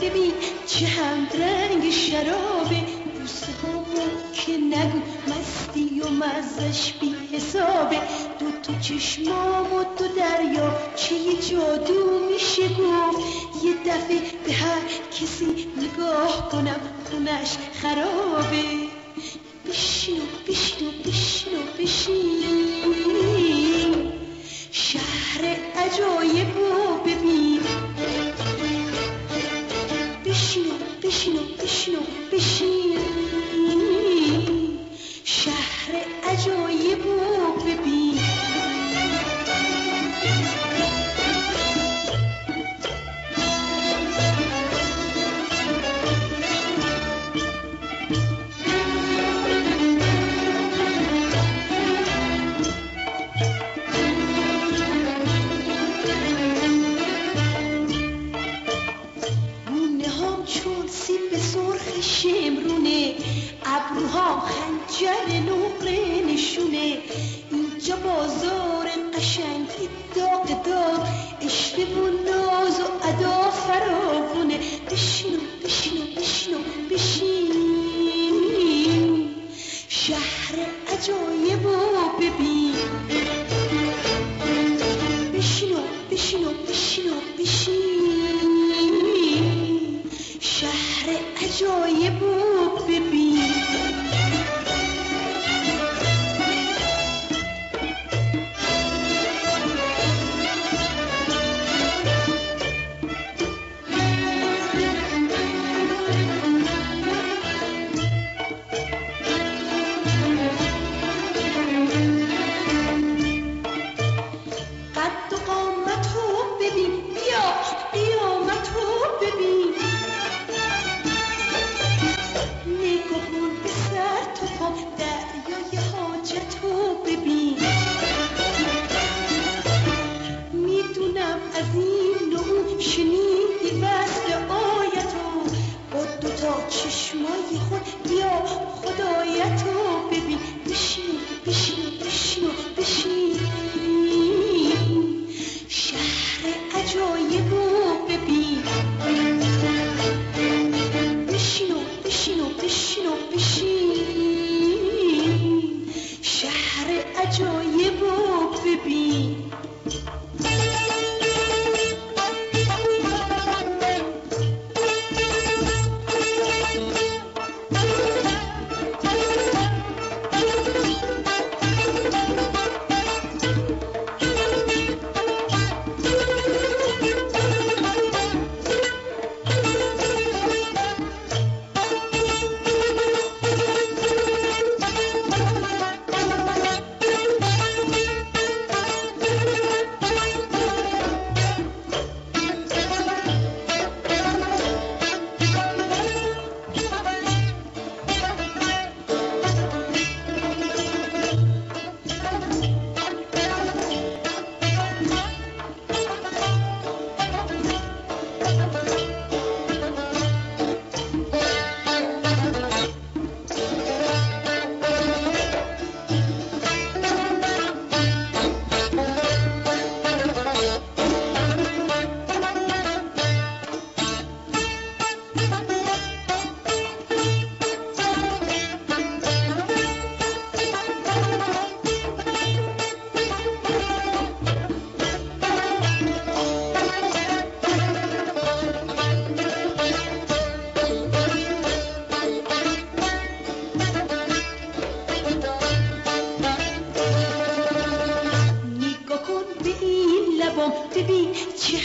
ببین چه هم رنگ شرابه بوسه که نگو مستی و مزش بی حسابه. دو تو چشمام و دو دریا چه یه جادو میشه گفت. یه دفعه به هر کسی نگاه کنم خونش خرابه. بشنو بشنو بشنو بشنو اینجا بازار قشنگی داغ داغ اشته و ناز و ادا فراوونه بشینو بشینو بشینو بشین شهر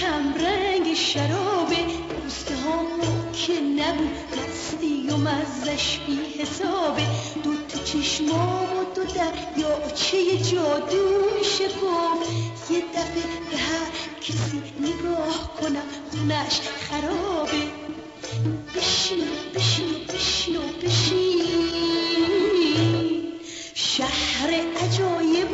هم رنگ شرابه دوسته هامو که نبود مستی و مزش بی حسابه دو تو چشمام و دو دریا چه جادو میشه گفت. یه دفعه به هر کسی نگاه کنم خونش خرابه. بشین بشین بشین بشین. شهر عجایب